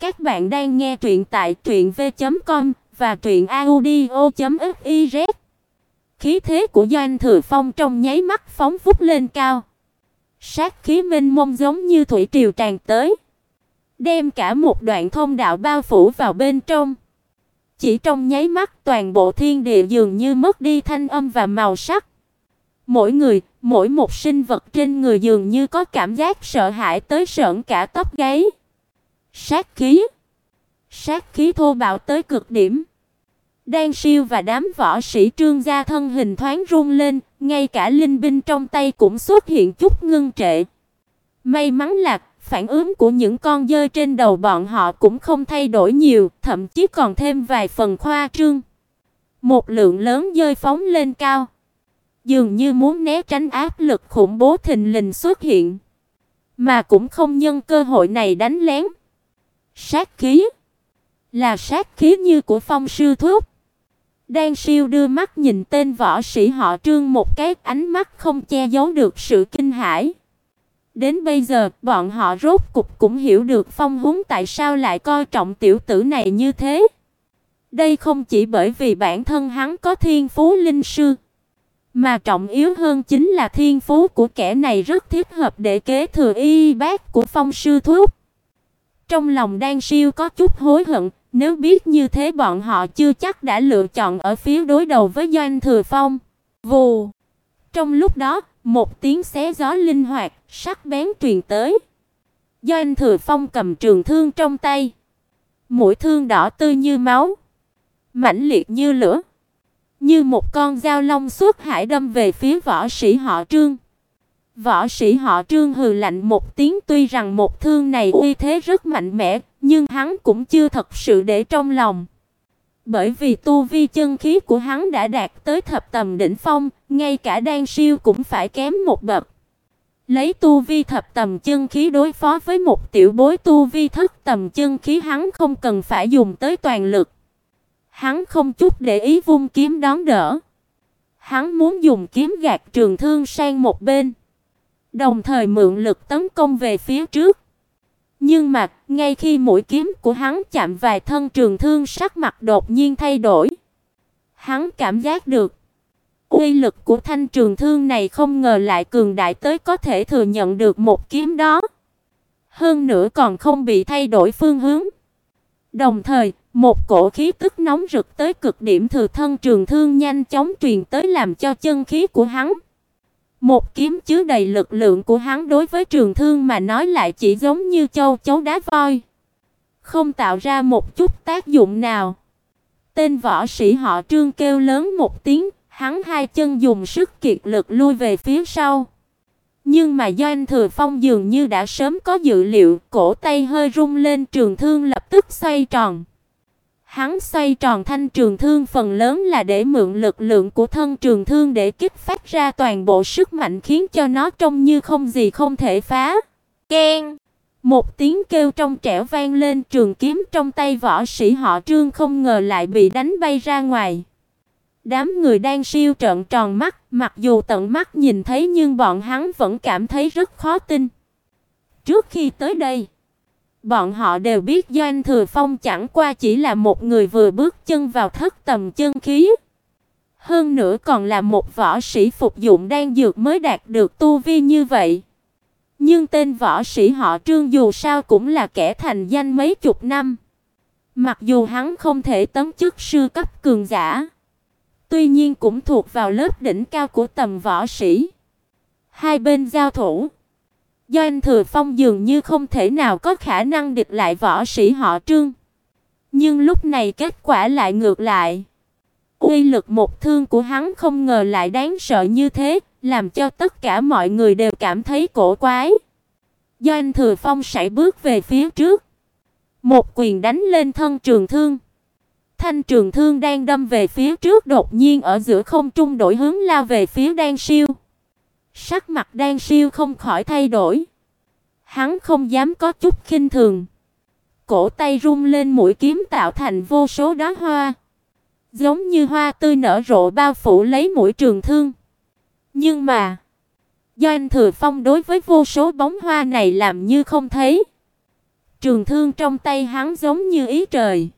Các bạn đang nghe truyện tại truyệnv.com và truyệnaudio.fiz. Khí thế của Doanh Thừa Phong trong nháy mắt phóng vút lên cao. Sát khí mênh mông giống như thủy triều tràn tới, đem cả một đoạn thông đạo bao phủ vào bên trong. Chỉ trong nháy mắt, toàn bộ thiên địa dường như mất đi thanh âm và màu sắc. Mỗi người, mỗi một sinh vật trên người dường như có cảm giác sợ hãi tới sởn cả tóc gáy. Sát khí. Sát khí thô bạo tới cực điểm. Đan Siêu và đám võ sĩ Trương gia thân hình thoáng run lên, ngay cả linh binh trong tay cũng xuất hiện chút ngưng trệ. May mắn là phản ứng của những con dơi trên đầu bọn họ cũng không thay đổi nhiều, thậm chí còn thêm vài phần khoa trương. Một lượng lớn dơi phóng lên cao, dường như muốn né tránh áp lực khủng bố thình lình xuất hiện, mà cũng không nhân cơ hội này đánh lén. Sát khí là sát khí như của Phong sư thúc. Đan Siêu đưa mắt nhìn tên võ sĩ họ Trương một cái, ánh mắt không che giấu được sự kinh hãi. Đến bây giờ, bọn họ rốt cục cũng hiểu được Phong Húng tại sao lại coi trọng tiểu tử này như thế. Đây không chỉ bởi vì bản thân hắn có thiên phú linh sư, mà trọng yếu hơn chính là thiên phú của kẻ này rất thích hợp để kế thừa y bác của Phong sư thúc. Trong lòng Đan Siêu có chút hối hận, nếu biết như thế bọn họ chưa chắc đã lựa chọn ở phía đối đầu với Doanh Thừa Phong. Vù. Trong lúc đó, một tiếng xé gió linh hoạt, sắc bén truyền tới. Doanh Thừa Phong cầm trường thương trong tay, mũi thương đỏ tươi như máu, mãnh liệt như lửa, như một con dao long xuất hải đâm về phía võ sĩ họ Trương. Võ sĩ họ Trương hừ lạnh một tiếng, tuy rằng một thương này uy thế rất mạnh mẽ, nhưng hắn cũng chưa thật sự để trong lòng. Bởi vì tu vi chân khí của hắn đã đạt tới thập tầm đỉnh phong, ngay cả đan siêu cũng phải kém một bậc. Lấy tu vi thập tầm chân khí đối phó với một tiểu bối tu vi thất tầm chân khí hắn không cần phải dùng tới toàn lực. Hắn không chút để ý vung kiếm đón đỡ. Hắn muốn dùng kiếm gạt trường thương sang một bên, đồng thời mượn lực tấn công về phía trước. Nhưng mà, ngay khi mũi kiếm của hắn chạm vài thân trường thương sắc mặt đột nhiên thay đổi. Hắn cảm giác được uy lực của thanh trường thương này không ngờ lại cường đại tới có thể thừa nhận được một kiếm đó. Hơn nữa còn không bị thay đổi phương hướng. Đồng thời, một cổ khí tức nóng rực tới cực điểm từ thân trường thương nhanh chóng truyền tới làm cho chân khí của hắn một kiếm chứa đầy lực lượng của hắn đối với trường thương mà nói lại chỉ giống như châu chấu đá voi, không tạo ra một chút tác dụng nào. Tên võ sĩ họ Trương kêu lớn một tiếng, hắn hai chân dùng sức kiệt lực lui về phía sau. Nhưng mà Doanh Thừa Phong dường như đã sớm có dự liệu, cổ tay hơi rung lên, trường thương lập tức xoay tròn. Hắn xoay tròn thanh trường thương phần lớn là để mượn lực lượng của thân trường thương để kích phát ra toàn bộ sức mạnh khiến cho nó trông như không gì không thể phá. Keng! Một tiếng kêu trong trẻo vang lên, trường kiếm trong tay võ sĩ họ Trương không ngờ lại bị đánh bay ra ngoài. Đám người đang siêu trợn tròn mắt, mặc dù tận mắt nhìn thấy nhưng bọn hắn vẫn cảm thấy rất khó tin. Trước khi tới đây, Bọn họ đều biết Doanh Thừa Phong chẳng qua chỉ là một người vừa bước chân vào thất tầm chân khí. Hơn nữa còn là một võ sĩ phục dụng đang dược mới đạt được tu vi như vậy. Nhưng tên võ sĩ họ Trương dù sao cũng là kẻ thành danh mấy chục năm. Mặc dù hắn không thể tấm chức sư cấp cường giả, tuy nhiên cũng thuộc vào lớp đỉnh cao của tầm võ sĩ. Hai bên giao thủ, Doanh Thừa Phong dường như không thể nào có khả năng địch lại võ sĩ họ Trương. Nhưng lúc này kết quả lại ngược lại. Uy lực một thương của hắn không ngờ lại đáng sợ như thế, làm cho tất cả mọi người đều cảm thấy cổ quái. Doanh Thừa Phong sải bước về phía trước, một quyền đánh lên thân trường thương. Thanh trường thương đang đâm về phía trước đột nhiên ở giữa không trung đổi hướng lao về phía Đan Siêu. Sắc mặt Đan Siêu không khỏi thay đổi. Hắn không dám có chút khinh thường. Cổ tay rung lên mũi kiếm tạo thành vô số đóa hoa, giống như hoa tươi nở rộ bao phủ lấy mũi trường thương. Nhưng mà, do anh Thừa Phong đối với vô số bóng hoa này làm như không thấy. Trường thương trong tay hắn giống như ý trời,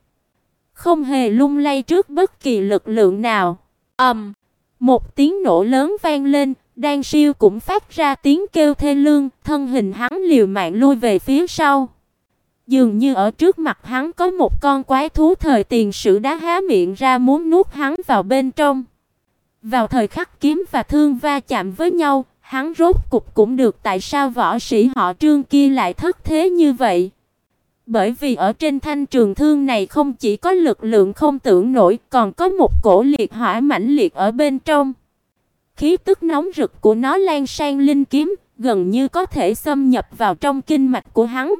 không hề lung lay trước bất kỳ lực lượng nào. Ầm, um, một tiếng nổ lớn vang lên, Đan Siêu cũng phát ra tiếng kêu thê lương, thân hình hắn liều mạng lui về phía sau. Dường như ở trước mặt hắn có một con quái thú thời tiền sử đá há miệng ra muốn nuốt hắn vào bên trong. Vào thời khắc kiếm và thương va chạm với nhau, hắn rốt cục cũng được tại sao võ sĩ họ Trương kia lại thất thế như vậy. Bởi vì ở trên thanh trường thương này không chỉ có lực lượng không tưởng nổi, còn có một cổ liệt hỏa mãnh liệt ở bên trong. Khí tức nóng rực của nó lan sang linh kiếm, gần như có thể xâm nhập vào trong kinh mạch của hắn.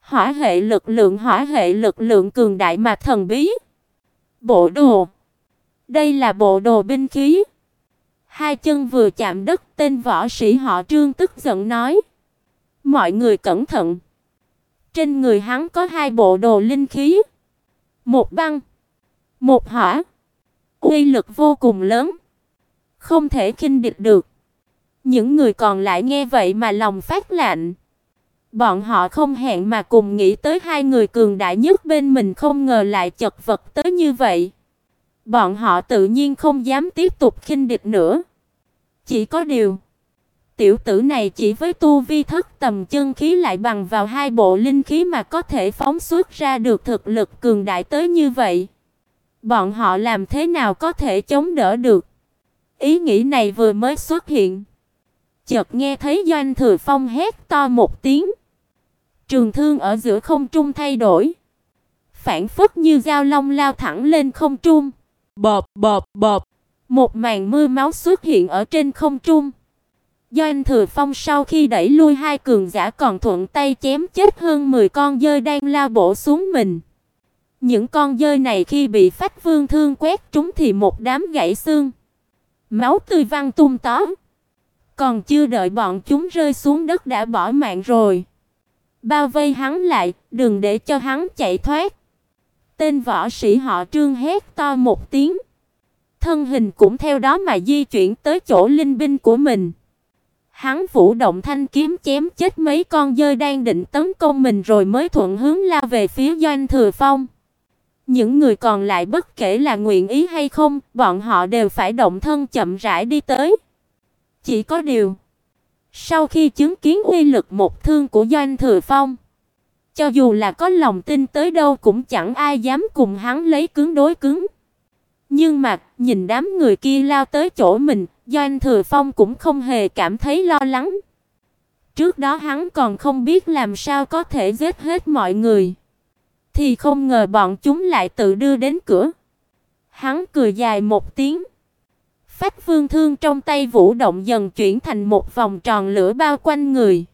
Hỏa hệ lực lượng, hỏa hệ lực lượng cường đại mà thần bí. Bộ đồ. Đây là bộ đồ binh khí. Hai chân vừa chạm đất, tên võ sĩ họ Trương tức giận nói: "Mọi người cẩn thận." Trên người hắn có hai bộ đồ linh khí, một băng, một hỏa, uy lực vô cùng lớn, không thể khinh địch được. Những người còn lại nghe vậy mà lòng phát lạnh. Bọn họ không hẹn mà cùng nghĩ tới hai người cường đại nhất bên mình không ngờ lại chật vật tới như vậy. Bọn họ tự nhiên không dám tiếp tục khinh địch nữa. Chỉ có điều, tiểu tử này chỉ với tu vi thất tầm chân khí lại bằng vào hai bộ linh khí mà có thể phóng xuất ra được thực lực cường đại tới như vậy. Bọn họ làm thế nào có thể chống đỡ được? Ý nghĩ này vừa mới xuất hiện, chợt nghe thấy Doanh Thừa Phong hét to một tiếng. Trường thương ở giữa không trung thay đổi, phản phất như dao long lao thẳng lên không trung. Bộp bộp bộp, một màn mưa máu xuất hiện ở trên không trung. Doanh Thừa Phong sau khi đẩy lui hai cường giả còn thuận tay chém chết hơn 10 con dơi đang lao bổ xuống mình. Những con dơi này khi bị Phách Vương thương quét trúng thì một đám gãy xương, máu tươi văng tung tóe. Còn chưa đợi bọn chúng rơi xuống đất đã bỏ mạng rồi. Bao vây hắn lại, đừng để cho hắn chạy thoát. Tên võ sĩ họ Trương hét to một tiếng. Thân hình cũng theo đó mà di chuyển tới chỗ linh binh của mình. Hắn vũ động thanh kiếm chém chết mấy con dơi đang định tấn công mình rồi mới thuận hướng lao về phía Doanh Thừa Phong. Những người còn lại bất kể là nguyện ý hay không, bọn họ đều phải động thân chậm rãi đi tới. Chỉ có điều, sau khi chứng kiến uy lực một thương của Doanh Thừa Phong, cho dù là có lòng tin tới đâu cũng chẳng ai dám cùng hắn lấy cứng đối cứng. Nhưng mà, nhìn đám người kia lao tới chỗ mình, Doanh Thừa Phong cũng không hề cảm thấy lo lắng. Trước đó hắn còn không biết làm sao có thể giết hết mọi người, thì không ngờ bọn chúng lại tự đưa đến cửa. Hắn cười dài một tiếng. Phách Vương thương trong tay vũ động dần chuyển thành một vòng tròn lửa bao quanh người.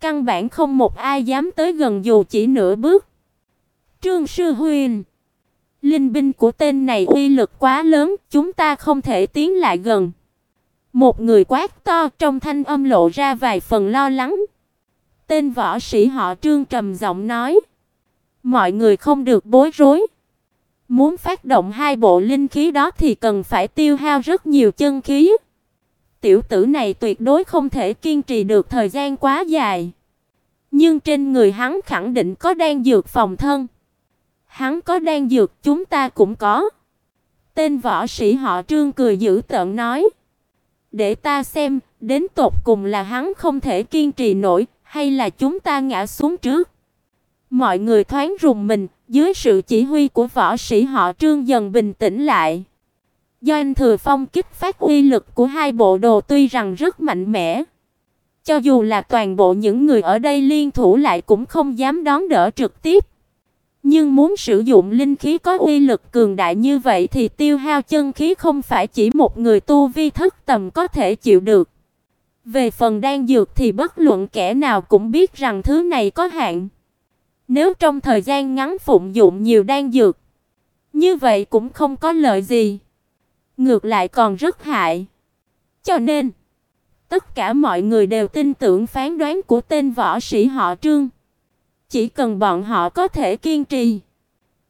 Căn bản không một ai dám tới gần dù chỉ nửa bước. Trương Sư Huyền Linh binh của tên này uy lực quá lớn, chúng ta không thể tiến lại gần. Một người quát to trong thanh âm lộ ra vài phần lo lắng. Tên võ sĩ họ Trương trầm giọng nói: "Mọi người không được bối rối. Muốn phát động hai bộ linh khí đó thì cần phải tiêu hao rất nhiều chân khí. Tiểu tử này tuyệt đối không thể kiên trì được thời gian quá dài. Nhưng trên người hắn khẳng định có đan dược phòng thân. Hắn có đan dược, chúng ta cũng có." Tên võ sĩ họ Trương cười dữ tợn nói: "Để ta xem, đến tột cùng là hắn không thể kiên trì nổi, hay là chúng ta ngã xuống trước?" Mọi người thoáng rùng mình, dưới sự chỉ huy của võ sĩ họ Trương dần bình tĩnh lại. Do anh Thừa Phong kích phát uy lực của hai bộ đồ tuy rằng rất mạnh mẽ, cho dù là toàn bộ những người ở đây liên thủ lại cũng không dám đón đỡ trực tiếp. Nhưng muốn sử dụng linh khí có uy lực cường đại như vậy thì tiêu hao chân khí không phải chỉ một người tu vi thất tầm có thể chịu được. Về phần đan dược thì bất luận kẻ nào cũng biết rằng thứ này có hạn. Nếu trong thời gian ngắn phụng dụng nhiều đan dược, như vậy cũng không có lợi gì, ngược lại còn rất hại. Cho nên, tất cả mọi người đều tin tưởng phán đoán của tên võ sĩ họ Trương. Chỉ cần bọn họ có thể kiên trì,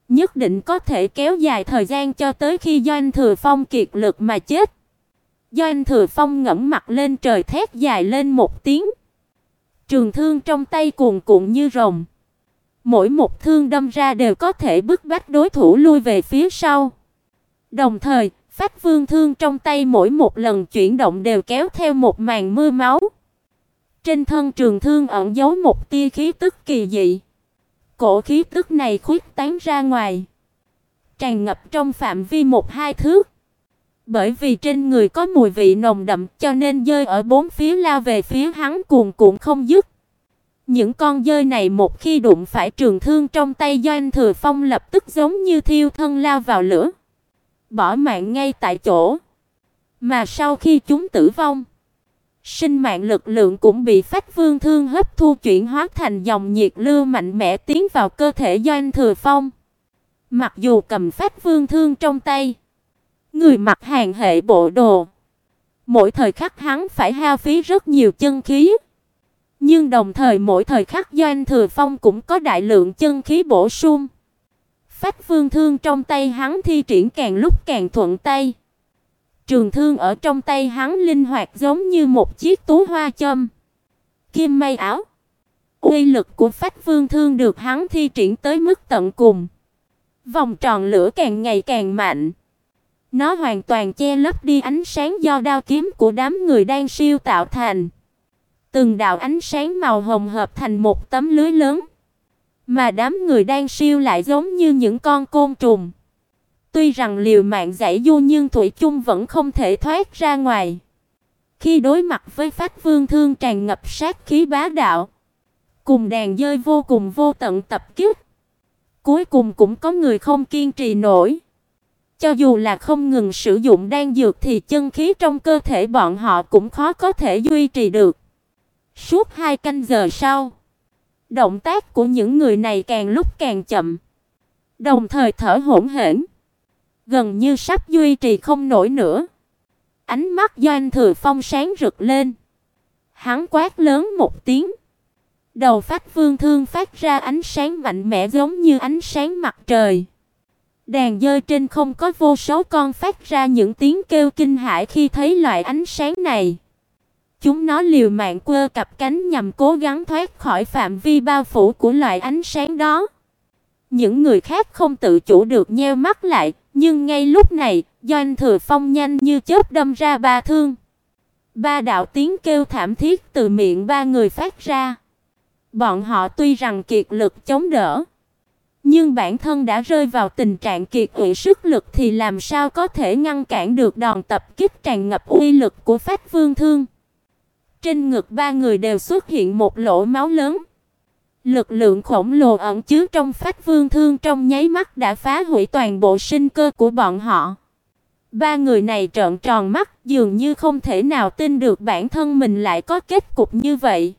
nhất định có thể kéo dài thời gian cho tới khi Doanh Thừa Phong kiệt lực mà chết. Doanh Thừa Phong ngẩng mặt lên trời thét dài lên một tiếng. Trường thương trong tay cuồn cuộn như rồng, Mỗi một thương đâm ra đều có thể bức bách đối thủ lui về phía sau. Đồng thời, Phách Vương thương trong tay mỗi một lần chuyển động đều kéo theo một màn mưa máu. Trên thân trường thương ẩn giấu một tia khí tức kỳ dị. Cổ khí tức này khuếch tán ra ngoài, tràn ngập trong phạm vi một hai thước. Bởi vì trên người có mùi vị nồng đậm, cho nên dơi ở bốn phía lao về phía hắn cuồn cuộn không dứt. Những con dơi này một khi đụng phải trường thương trong tay Doanh Thừa Phong lập tức giống như thiêu thân lao vào lửa, bỏ mạng ngay tại chỗ. Mà sau khi chúng tử vong, sinh mạng lực lượng cũng bị Phách Vương thương hấp thu chuyển hóa thành dòng nhiệt lưu mạnh mẽ tiến vào cơ thể Doanh Thừa Phong. Mặc dù cầm Phách Vương thương trong tay, người mặc hàng hệ bộ đồ, mỗi thời khắc hắn phải hao phí rất nhiều chân khí. Nhưng đồng thời mỗi thời khắc Doanh Thừa Phong cũng có đại lượng chân khí bổ sung. Phách Vương thương trong tay hắn thi triển càng lúc càng thuận tay. Trường thương ở trong tay hắn linh hoạt giống như một chiếc tú hoa châm. Kim may áo. Uy lực của Phách Vương thương được hắn thi triển tới mức tận cùng. Vòng tròn lửa càng ngày càng mạnh. Nó hoàn toàn che lấp đi ánh sáng do đao kiếm của đám người đang siêu tạo thành. Từng đạo ánh sáng màu hồng hợp thành một tấm lưới lớn, mà đám người đang siêu lại giống như những con côn trùng. Tuy rằng liều mạng giải du nhưng thủy chung vẫn không thể thoát ra ngoài. Khi đối mặt với Phách Vương Thương tràn ngập sát khí bá đạo, cùng đàn dơi vô cùng vô tận tập kích, cuối cùng cũng có người không kiên trì nổi. Cho dù là không ngừng sử dụng đan dược thì chân khí trong cơ thể bọn họ cũng khó có thể duy trì được. Suốt hai canh giờ sau, động tác của những người này càng lúc càng chậm, đồng thời thở hổn hển, gần như sắp duy trì không nổi nữa. Ánh mắt Doanh Thừa Phong sáng rực lên. Hắn quát lớn một tiếng. Đầu Phách Vương thương phát ra ánh sáng mạnh mẽ giống như ánh sáng mặt trời. Đàn dơi trên không có vô số con phát ra những tiếng kêu kinh hãi khi thấy loại ánh sáng này. Chúng nó liều mạng quơ cặp cánh nhằm cố gắng thoát khỏi phạm vi bao phủ của loại ánh sáng đó. Những người khác không tự chủ được nheo mắt lại, nhưng ngay lúc này, Doanh Thừa Phong nhanh như chớp đâm ra ba thương. Ba đạo tiếng kêu thảm thiết từ miệng ba người phát ra. Bọn họ tuy rằng kiệt lực chống đỡ, nhưng bản thân đã rơi vào tình trạng kiệt quệ sức lực thì làm sao có thể ngăn cản được đòn tập kích tràn ngập uy lực của Phách Vương Thương. Trên ngực ba người đều xuất hiện một lỗ máu lớn. Lực lượng khổng lồ ẩn chứa trong Phách Vương Thương trong nháy mắt đã phá hủy toàn bộ sinh cơ của bọn họ. Ba người này trợn tròn mắt, dường như không thể nào tin được bản thân mình lại có kết cục như vậy.